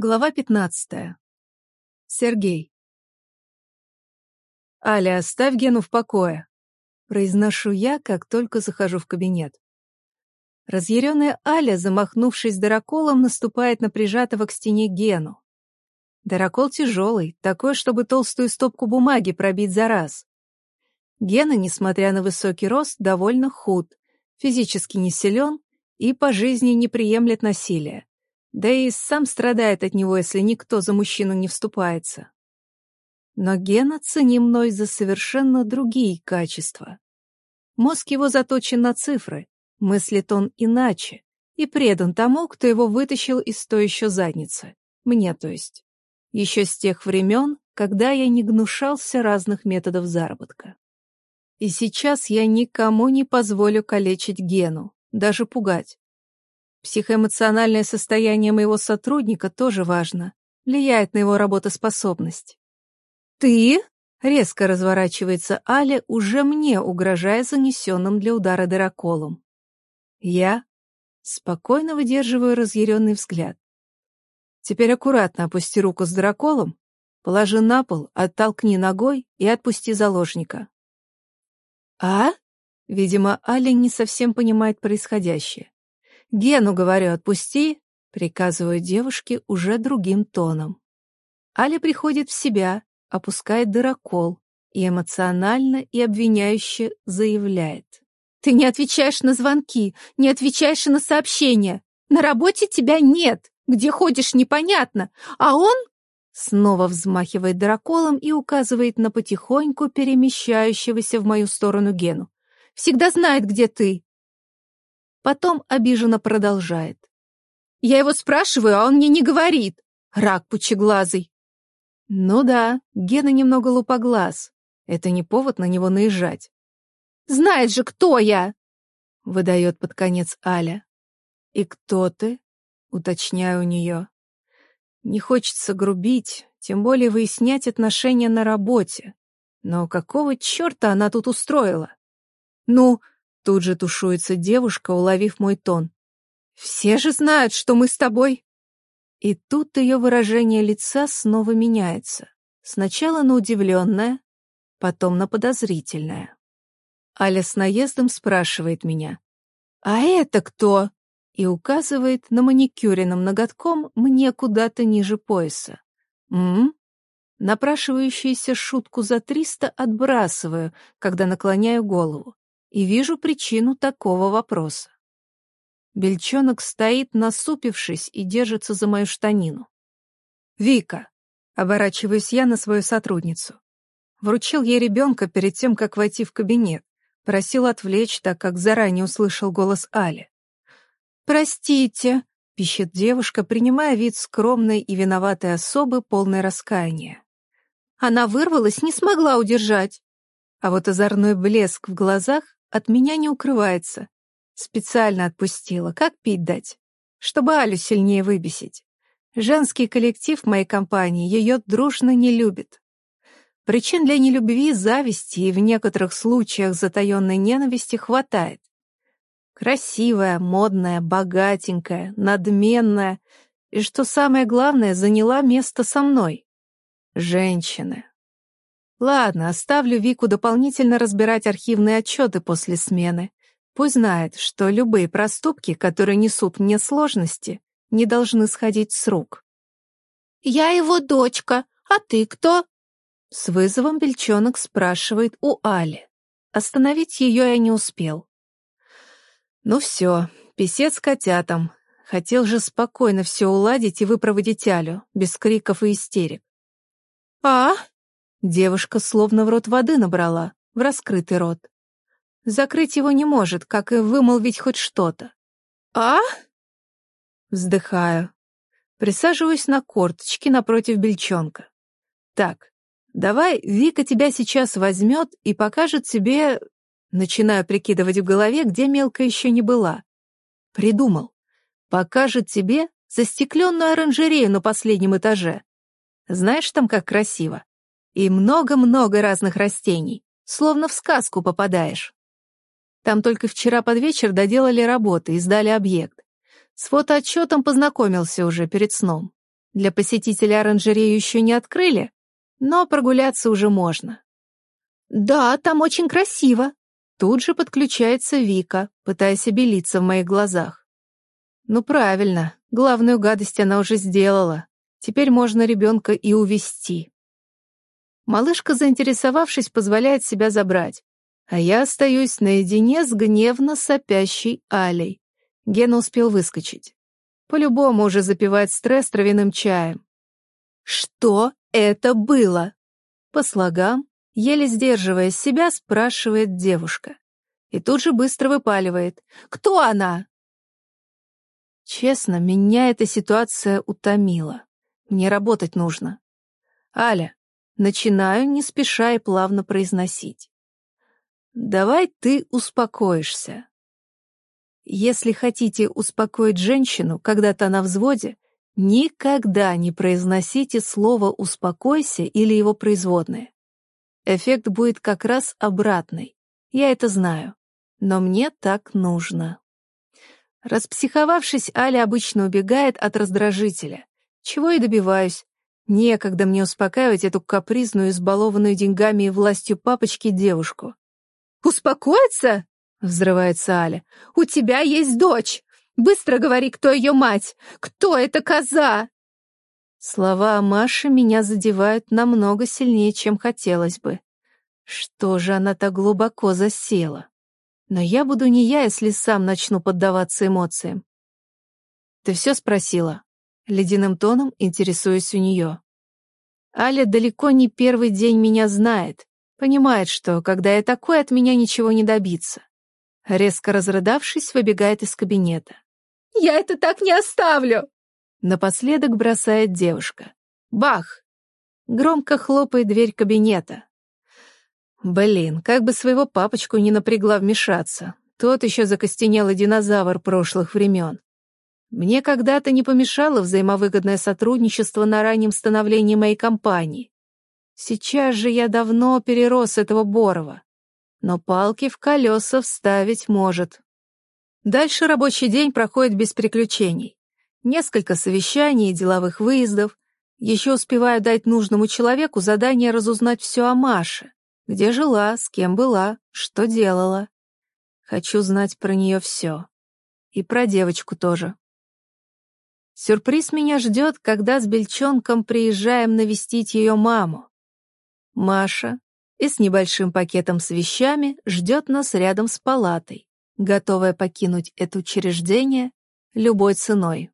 Глава пятнадцатая. Сергей. «Аля, оставь Гену в покое», — произношу я, как только захожу в кабинет. Разъяренная Аля, замахнувшись дыроколом, наступает на прижатого к стене Гену. Дырокол тяжелый, такой, чтобы толстую стопку бумаги пробить за раз. Гена, несмотря на высокий рост, довольно худ, физически не силен и по жизни не приемлет насилия. Да и сам страдает от него, если никто за мужчину не вступается. Но Гена ценим мной за совершенно другие качества. Мозг его заточен на цифры, мыслит он иначе и предан тому, кто его вытащил из той еще задницы. Мне, то есть. Еще с тех времен, когда я не гнушался разных методов заработка. И сейчас я никому не позволю калечить Гену, даже пугать. Психоэмоциональное состояние моего сотрудника тоже важно, влияет на его работоспособность. «Ты?» — резко разворачивается Аля, уже мне угрожая занесенным для удара дыроколом. Я спокойно выдерживаю разъяренный взгляд. Теперь аккуратно опусти руку с драколом, положи на пол, оттолкни ногой и отпусти заложника. «А?» Видимо, Аля не совсем понимает происходящее. «Гену, говорю, отпусти», — приказываю девушке уже другим тоном. Аля приходит в себя, опускает дырокол и эмоционально и обвиняюще заявляет. «Ты не отвечаешь на звонки, не отвечаешь на сообщения. На работе тебя нет, где ходишь непонятно, а он...» Снова взмахивает дыроколом и указывает на потихоньку перемещающегося в мою сторону Гену. «Всегда знает, где ты. Потом обиженно продолжает. «Я его спрашиваю, а он мне не говорит. Рак пучеглазый». «Ну да, Гена немного лупоглаз. Это не повод на него наезжать». «Знает же, кто я!» — выдает под конец Аля. «И кто ты?» — уточняю у нее. Не хочется грубить, тем более выяснять отношения на работе. Но какого черта она тут устроила? Ну, Тут же тушуется девушка, уловив мой тон. «Все же знают, что мы с тобой...» И тут ее выражение лица снова меняется. Сначала на удивленное, потом на подозрительное. Аля с наездом спрашивает меня. «А это кто?» и указывает на маникюренным ноготком мне куда-то ниже пояса. «М?», Напрашивающуюся шутку за триста отбрасываю, когда наклоняю голову и вижу причину такого вопроса. Бельчонок стоит, насупившись, и держится за мою штанину. «Вика!» — оборачиваюсь я на свою сотрудницу. Вручил ей ребенка перед тем, как войти в кабинет. Просил отвлечь, так как заранее услышал голос Али. «Простите», — пищит девушка, принимая вид скромной и виноватой особы, полной раскаяния. Она вырвалась, не смогла удержать. А вот озорной блеск в глазах от меня не укрывается. Специально отпустила, как пить дать, чтобы Алю сильнее выбесить. Женский коллектив моей компании ее дружно не любит. Причин для нелюбви, зависти и в некоторых случаях затаенной ненависти хватает. Красивая, модная, богатенькая, надменная и, что самое главное, заняла место со мной. Женщины. Ладно, оставлю Вику дополнительно разбирать архивные отчеты после смены. Пусть знает, что любые проступки, которые несут мне сложности, не должны сходить с рук. «Я его дочка, а ты кто?» С вызовом Бельчонок спрашивает у Али. Остановить ее я не успел. Ну все, писец котятам. Хотел же спокойно все уладить и выпроводить Алю, без криков и истерик. «А?» Девушка словно в рот воды набрала, в раскрытый рот. Закрыть его не может, как и вымолвить хоть что-то. «А?» Вздыхаю. Присаживаюсь на корточки напротив бельчонка. «Так, давай Вика тебя сейчас возьмет и покажет тебе...» Начинаю прикидывать в голове, где мелко еще не была. Придумал. Покажет тебе застекленную оранжерею на последнем этаже. Знаешь там, как красиво? И много-много разных растений, словно в сказку попадаешь. Там только вчера под вечер доделали работы и сдали объект. С фотоотчетом познакомился уже перед сном. Для посетителя оранжерею еще не открыли, но прогуляться уже можно. «Да, там очень красиво», Тут же подключается Вика, пытаясь обелиться в моих глазах. Ну правильно, главную гадость она уже сделала. Теперь можно ребенка и увести. Малышка, заинтересовавшись, позволяет себя забрать. А я остаюсь наедине с гневно сопящей Алей. Гена успел выскочить. По-любому уже запивает стресс травяным чаем. «Что это было?» По слогам еле сдерживая себя, спрашивает девушка. И тут же быстро выпаливает. «Кто она?» Честно, меня эта ситуация утомила. Мне работать нужно. Аля, начинаю не спеша и плавно произносить. Давай ты успокоишься. Если хотите успокоить женщину, когда та на взводе, никогда не произносите слово «успокойся» или его производное эффект будет как раз обратный. Я это знаю. Но мне так нужно. Распсиховавшись, Аля обычно убегает от раздражителя. Чего и добиваюсь. Некогда мне успокаивать эту капризную, избалованную деньгами и властью папочки девушку. «Успокоиться?» — взрывается Аля. «У тебя есть дочь! Быстро говори, кто ее мать! Кто эта коза?» Слова Маши меня задевают намного сильнее, чем хотелось бы. Что же она так глубоко засела? Но я буду не я, если сам начну поддаваться эмоциям. Ты все спросила? Ледяным тоном интересуюсь у нее. Аля далеко не первый день меня знает, понимает, что, когда я такой, от меня ничего не добиться. Резко разрыдавшись, выбегает из кабинета. «Я это так не оставлю!» Напоследок бросает девушка. Бах! Громко хлопает дверь кабинета. Блин, как бы своего папочку не напрягла вмешаться. Тот еще закостенелый динозавр прошлых времен. Мне когда-то не помешало взаимовыгодное сотрудничество на раннем становлении моей компании. Сейчас же я давно перерос этого Борова. Но палки в колеса вставить может. Дальше рабочий день проходит без приключений. Несколько совещаний и деловых выездов. Еще успеваю дать нужному человеку задание разузнать все о Маше. Где жила, с кем была, что делала. Хочу знать про нее все. И про девочку тоже. Сюрприз меня ждет, когда с Бельчонком приезжаем навестить ее маму. Маша и с небольшим пакетом с вещами ждет нас рядом с палатой, готовая покинуть это учреждение любой ценой.